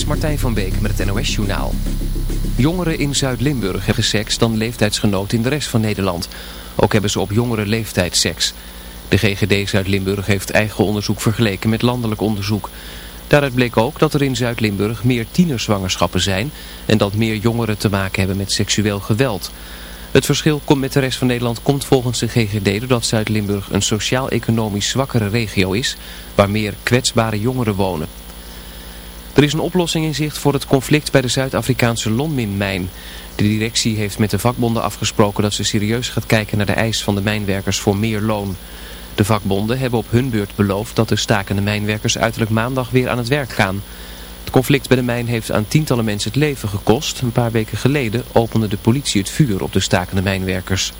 is Martijn van Beek met het NOS Journaal. Jongeren in Zuid-Limburg hebben seks dan leeftijdsgenoten in de rest van Nederland. Ook hebben ze op jongere leeftijd seks. De GGD Zuid-Limburg heeft eigen onderzoek vergeleken met landelijk onderzoek. Daaruit bleek ook dat er in Zuid-Limburg meer tienerzwangerschappen zijn... en dat meer jongeren te maken hebben met seksueel geweld... Het verschil met de rest van Nederland komt volgens de GGD doordat Zuid-Limburg een sociaal-economisch zwakkere regio is, waar meer kwetsbare jongeren wonen. Er is een oplossing in zicht voor het conflict bij de Zuid-Afrikaanse Lonmin-mijn. De directie heeft met de vakbonden afgesproken dat ze serieus gaat kijken naar de eis van de mijnwerkers voor meer loon. De vakbonden hebben op hun beurt beloofd dat de stakende mijnwerkers uiterlijk maandag weer aan het werk gaan. Het conflict bij de mijn heeft aan tientallen mensen het leven gekost. Een paar weken geleden opende de politie het vuur op de stakende mijnwerkers.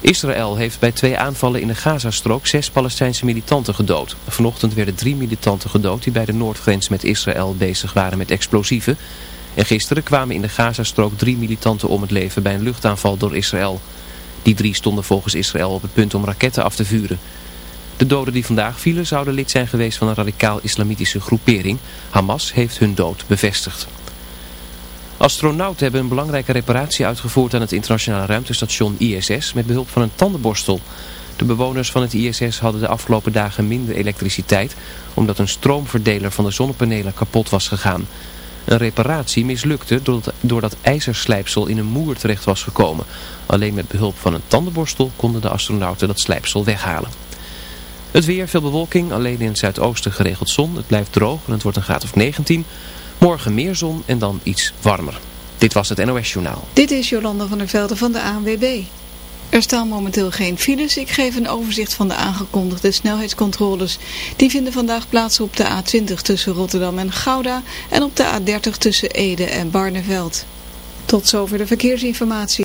Israël heeft bij twee aanvallen in de Gazastrook zes Palestijnse militanten gedood. Vanochtend werden drie militanten gedood die bij de noordgrens met Israël bezig waren met explosieven. En gisteren kwamen in de Gazastrook drie militanten om het leven bij een luchtaanval door Israël. Die drie stonden volgens Israël op het punt om raketten af te vuren. De doden die vandaag vielen zouden lid zijn geweest van een radicaal-islamitische groepering. Hamas heeft hun dood bevestigd. Astronauten hebben een belangrijke reparatie uitgevoerd aan het internationale ruimtestation ISS met behulp van een tandenborstel. De bewoners van het ISS hadden de afgelopen dagen minder elektriciteit omdat een stroomverdeler van de zonnepanelen kapot was gegaan. Een reparatie mislukte doordat ijzerslijpsel in een moer terecht was gekomen. Alleen met behulp van een tandenborstel konden de astronauten dat slijpsel weghalen. Het weer, veel bewolking, alleen in het zuidoosten geregeld zon. Het blijft droog en het wordt een graad of 19. Morgen meer zon en dan iets warmer. Dit was het NOS Journaal. Dit is Jolanda van der Velden van de ANWB. Er staan momenteel geen files. Ik geef een overzicht van de aangekondigde snelheidscontroles. Die vinden vandaag plaats op de A20 tussen Rotterdam en Gouda en op de A30 tussen Ede en Barneveld. Tot zover de verkeersinformatie.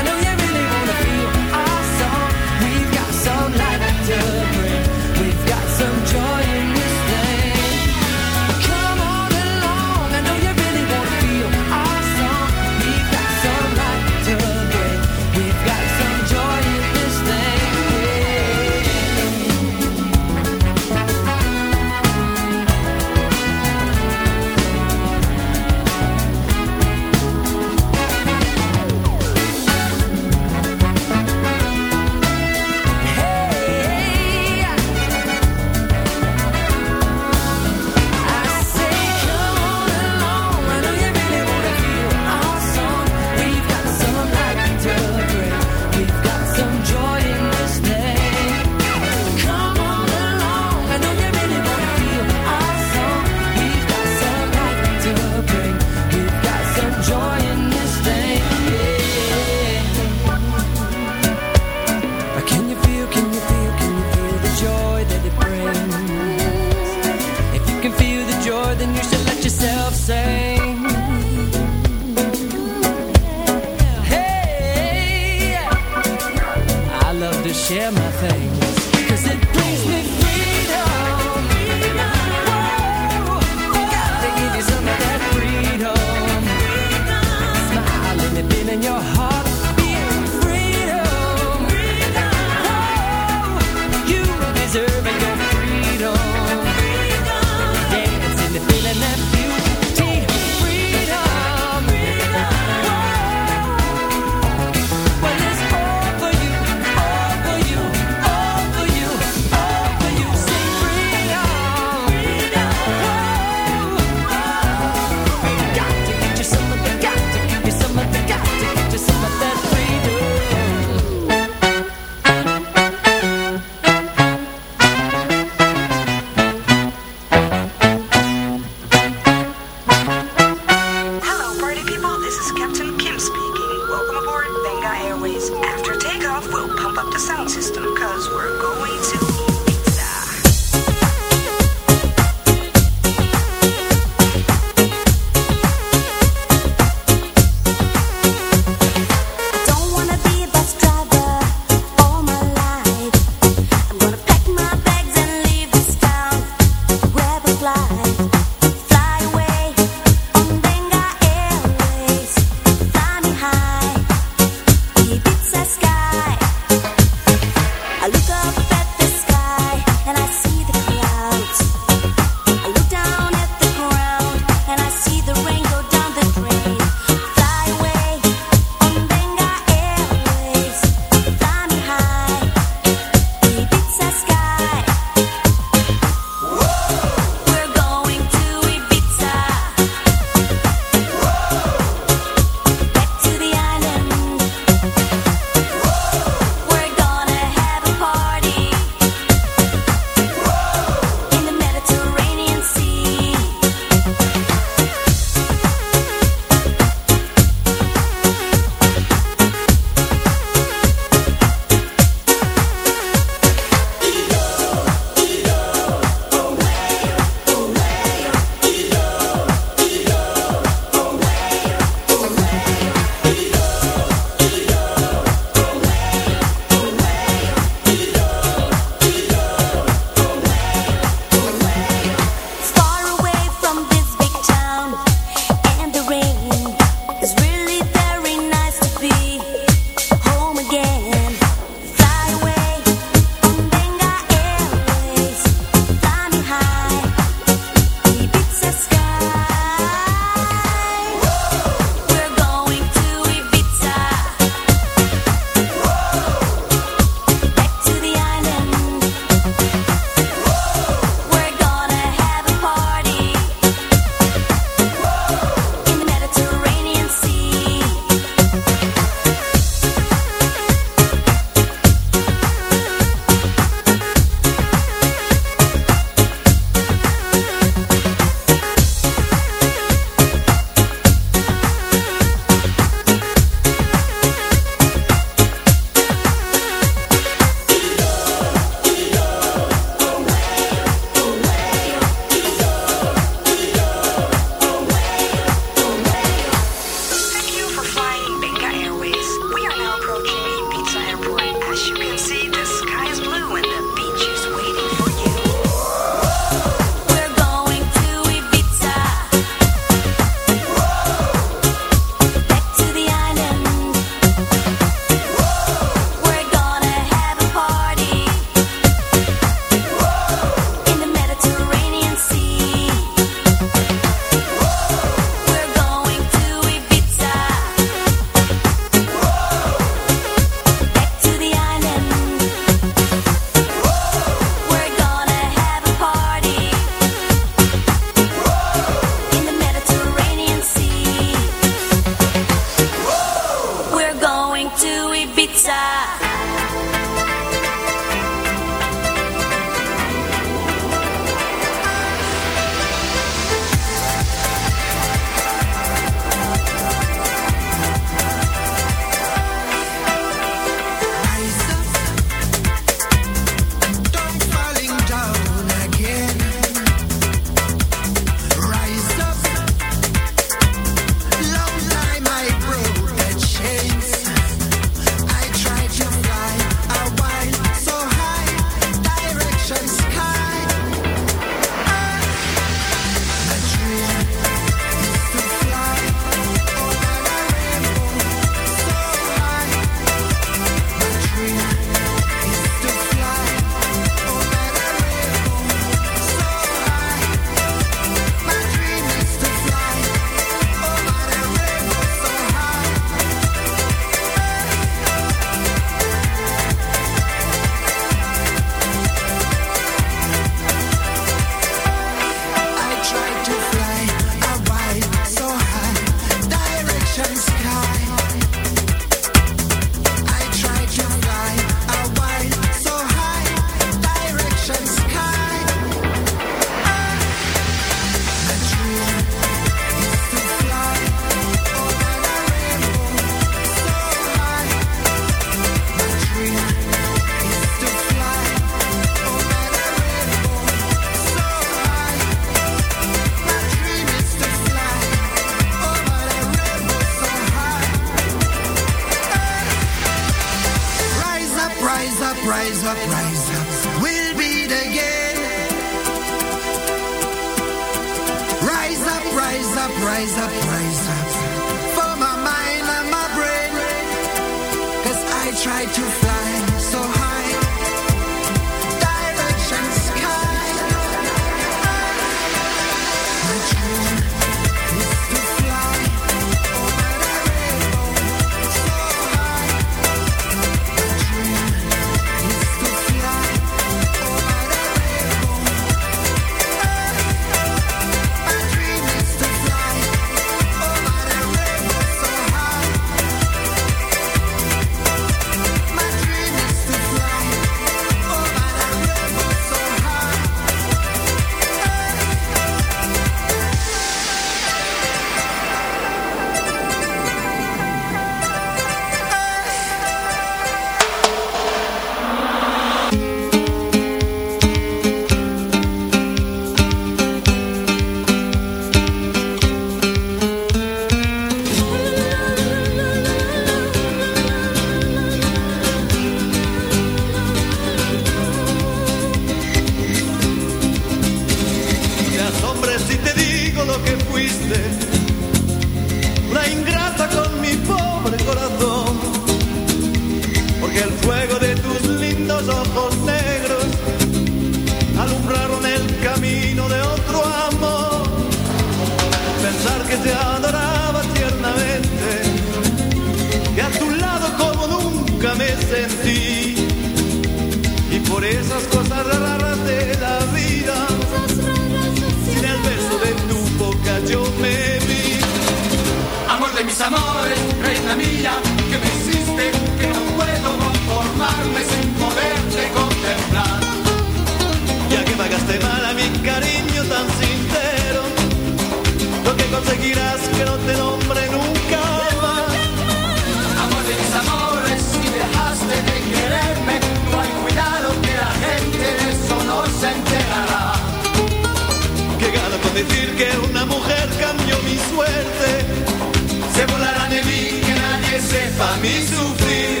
para mí sufrir.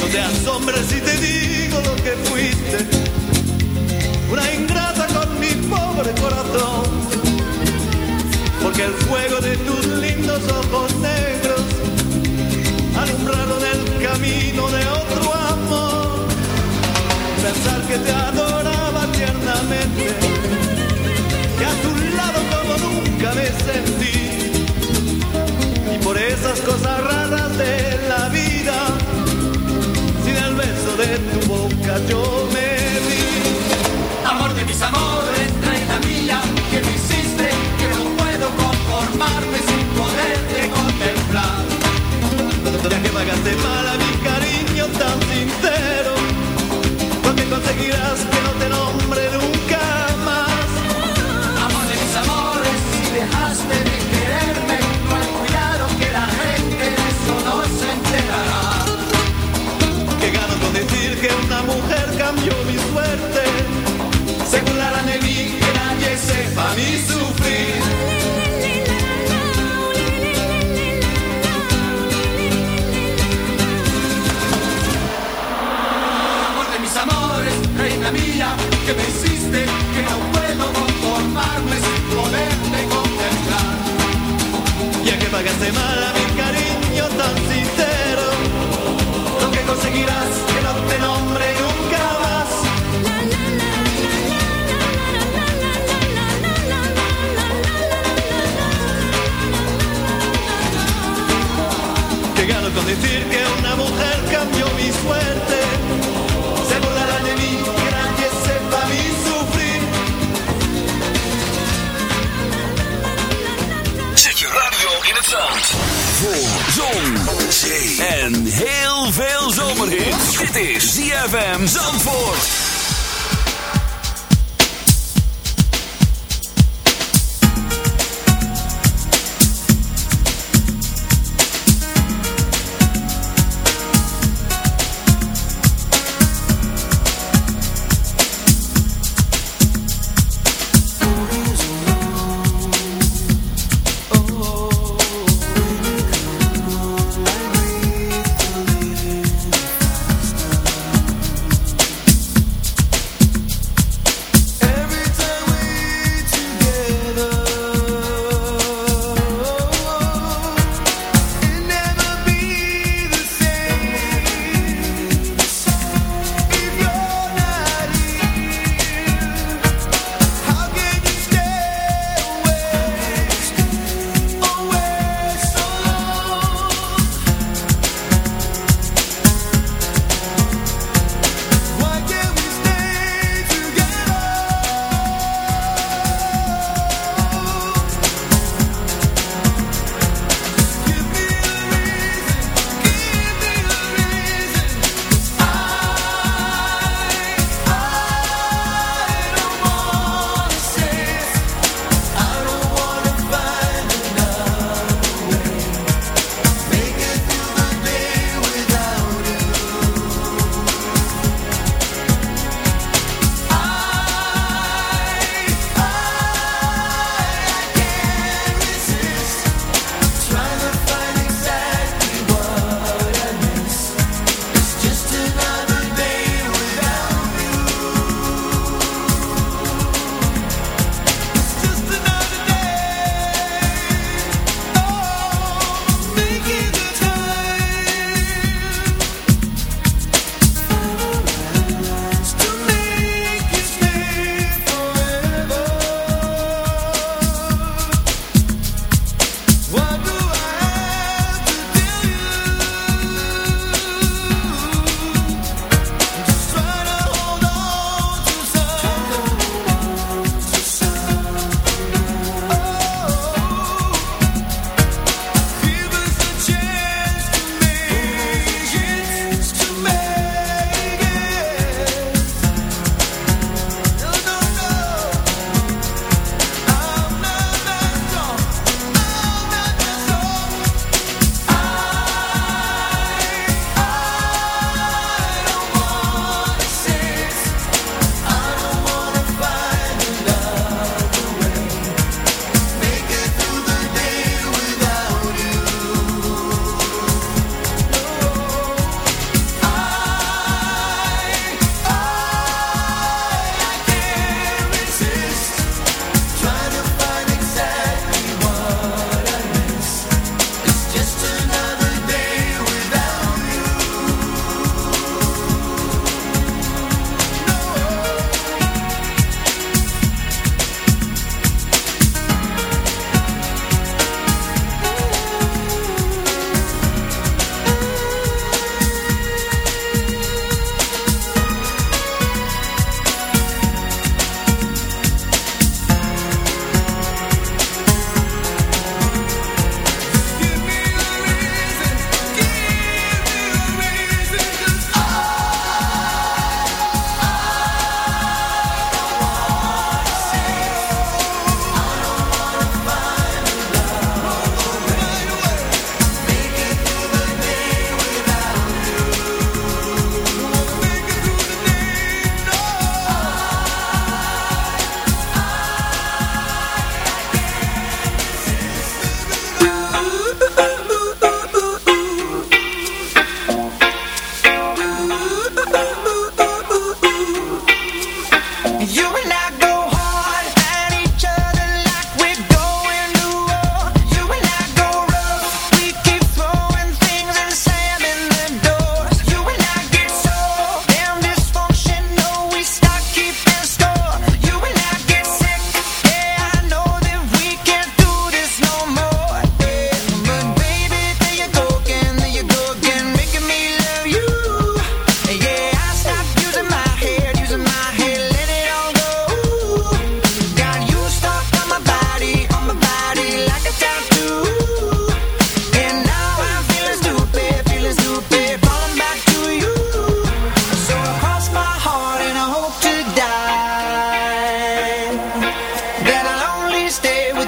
No te asombres si te digo lo que fuiste, una ingrata con mi pobre corazón, porque el fuego de tus De la vida. Sin el beso de tu boca yo me di. Amor de mis amores, reina mía, que me hiciste, que no puedo conformarme sin poderte contemplar. Ya que pagaste mala hace mal a mi cariño tan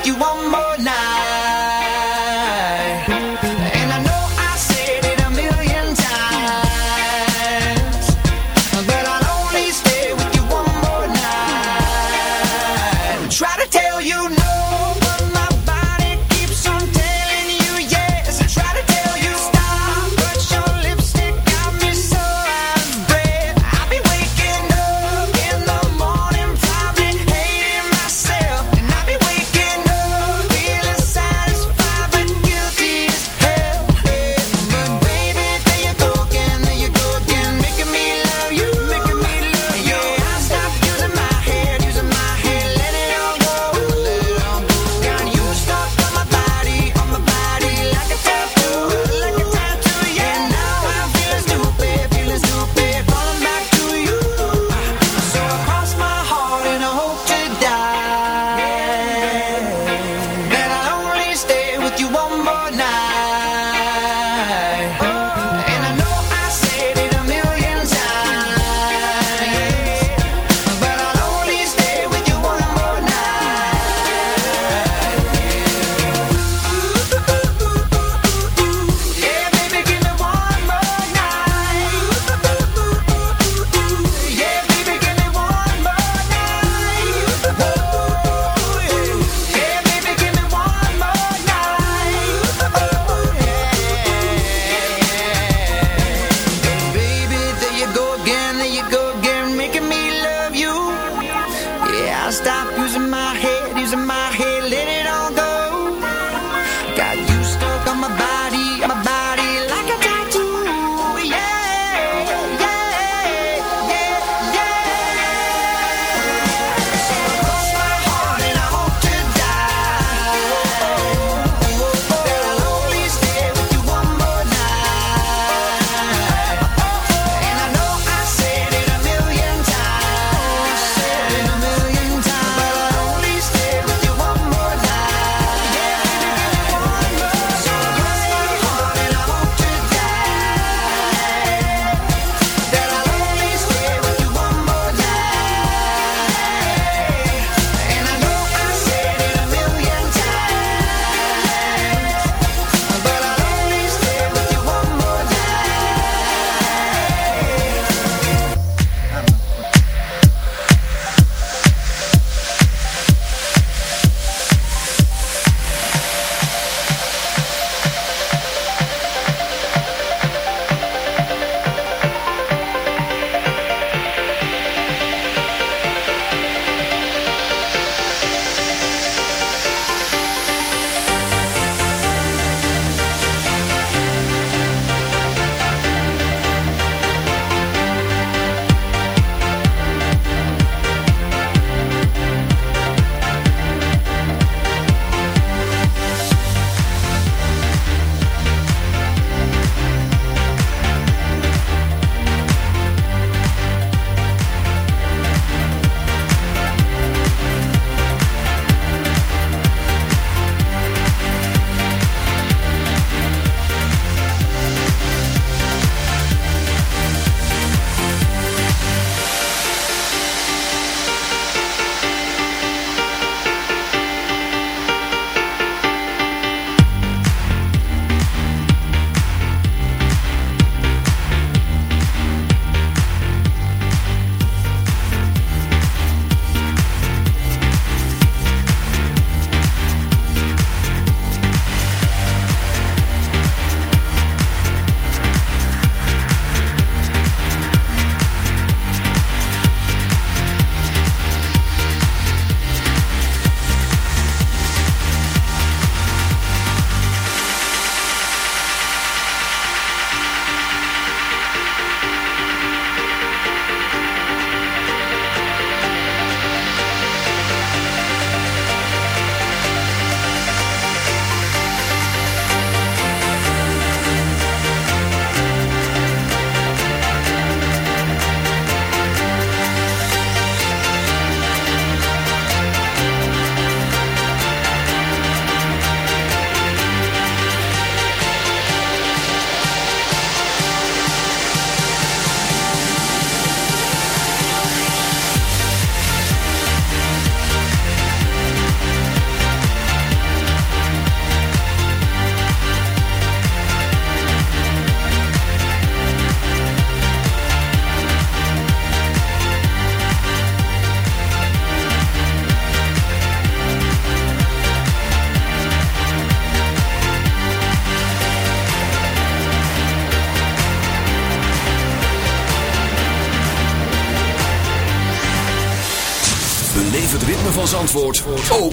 you want more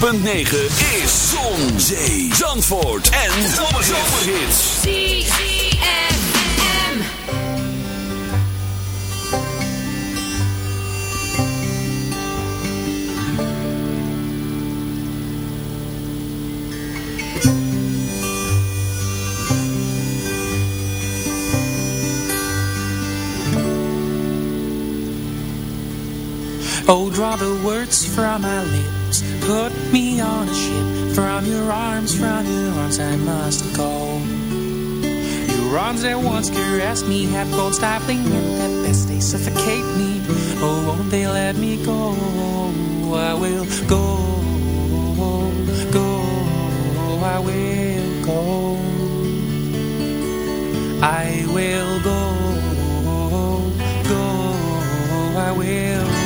106.9 is Zon, Zee, Zandvoort en Zomerhits. ZFM. Oh, draw the words from my lips put me on a ship. From your arms, from your arms I must go. Your arms that once caressed me Have grown stifling and at best they suffocate me. Oh, won't they let me go? I will go, go I will go. I will go, go I will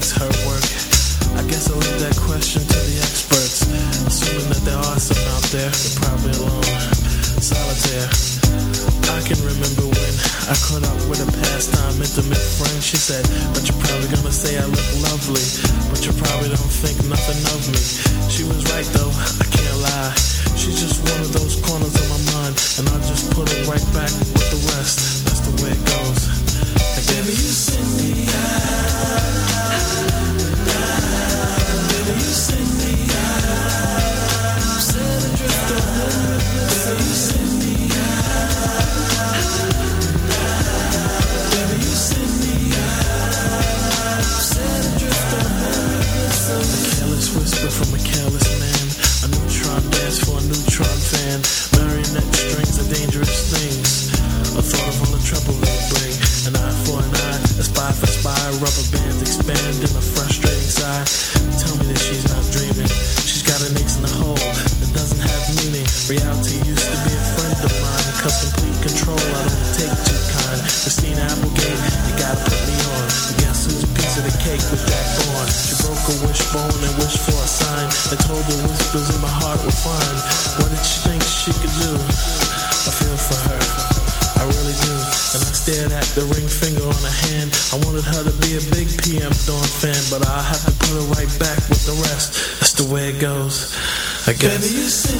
makes her work? I guess I'll leave that question to the experts. Assuming that there are some out there, they're probably alone. Solitaire. I can remember when I caught up with a pastime intimate friend. She said, But you're probably gonna say I look lovely, but you probably don't think nothing of me. She was right though, I can't lie. seconds.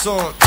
song.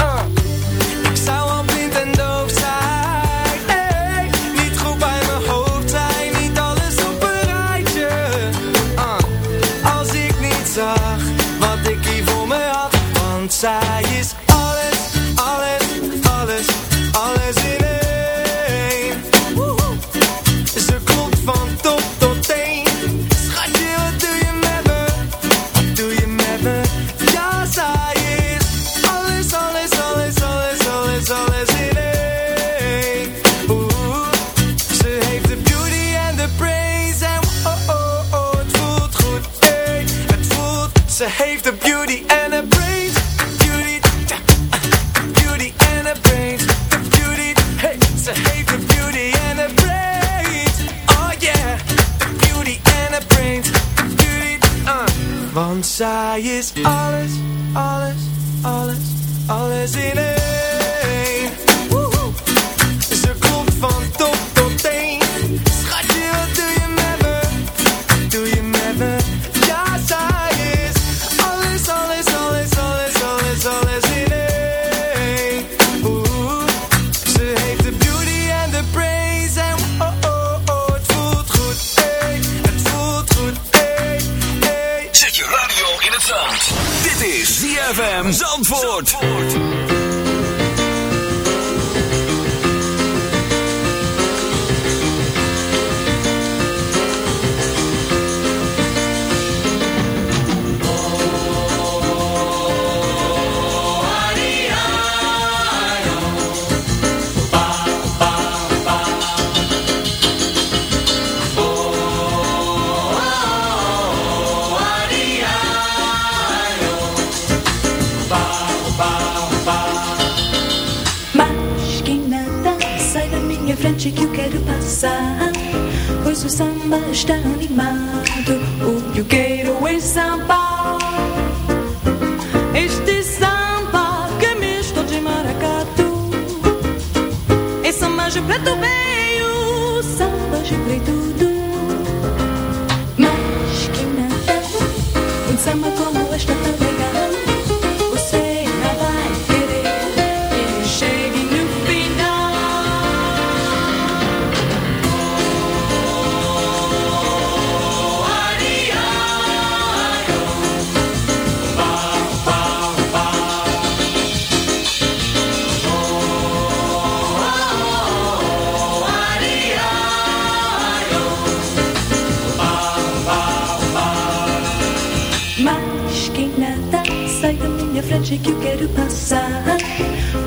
Acho Quem nada sai da minha frente que eu quero passar.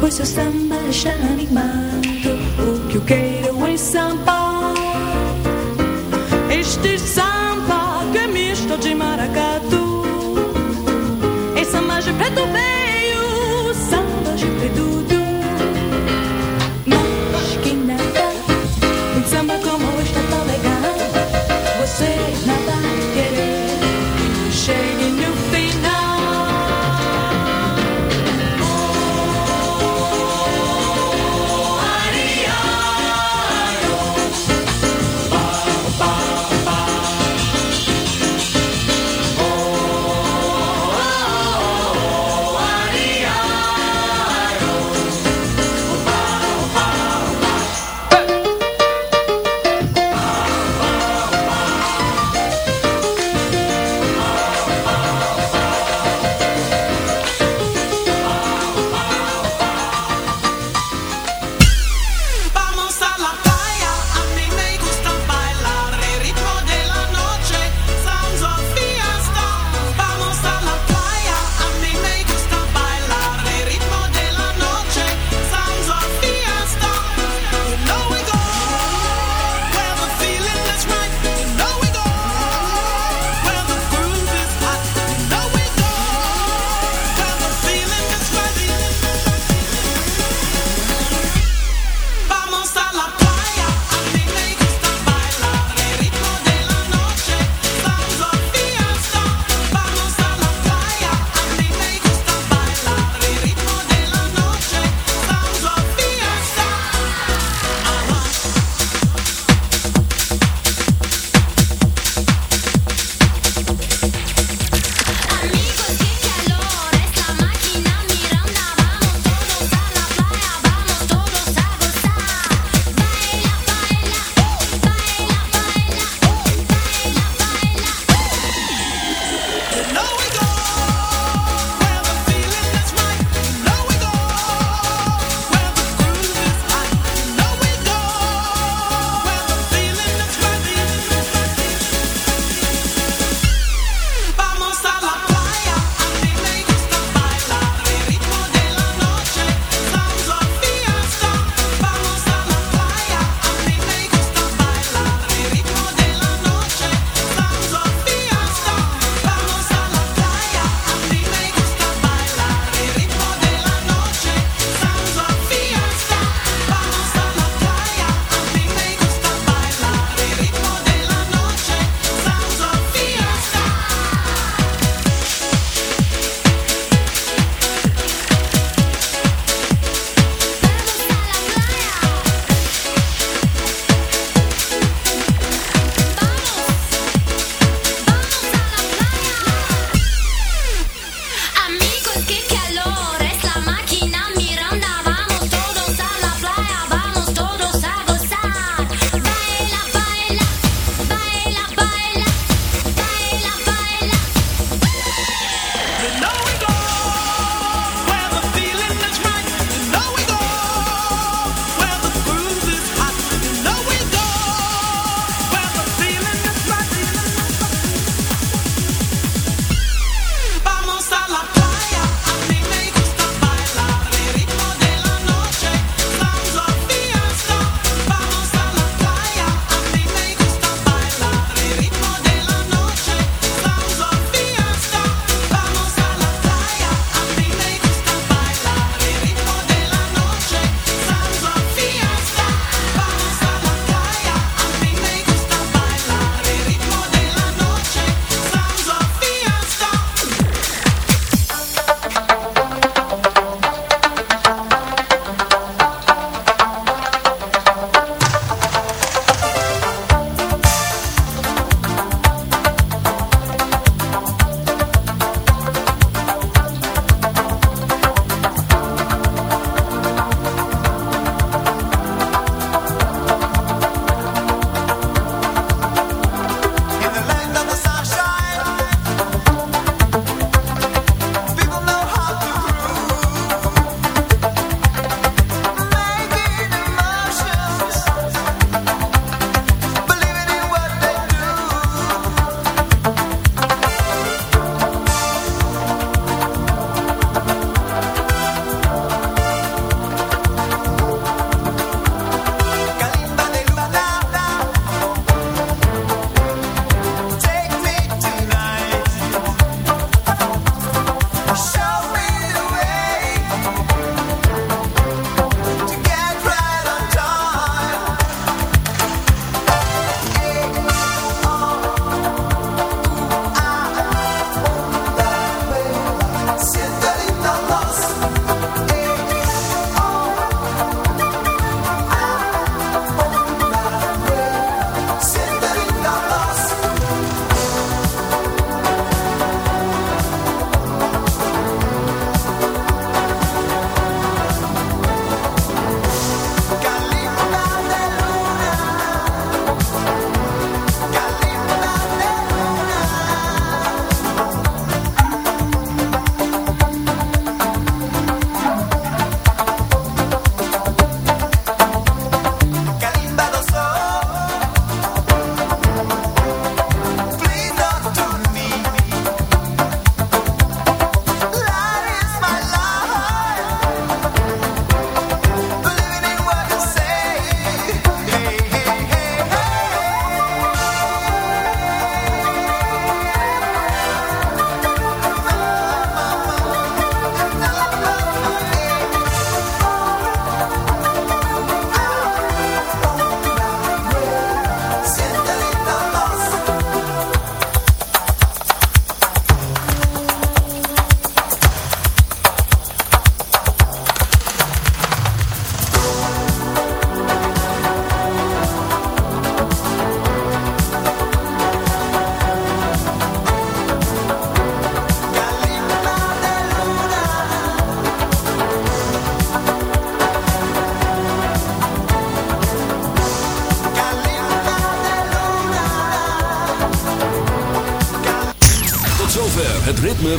Pois seu samba está animado. O que eu quero é samba. Este samba que é misto de maracatu. É samba de preto veio, samba de preto